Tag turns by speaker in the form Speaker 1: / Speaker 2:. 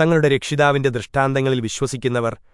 Speaker 1: തങ്ങളുടെ രക്ഷിതാവിന്റെ ദൃഷ്ടാന്തങ്ങളിൽ വിശ്വസിക്കുന്നവർ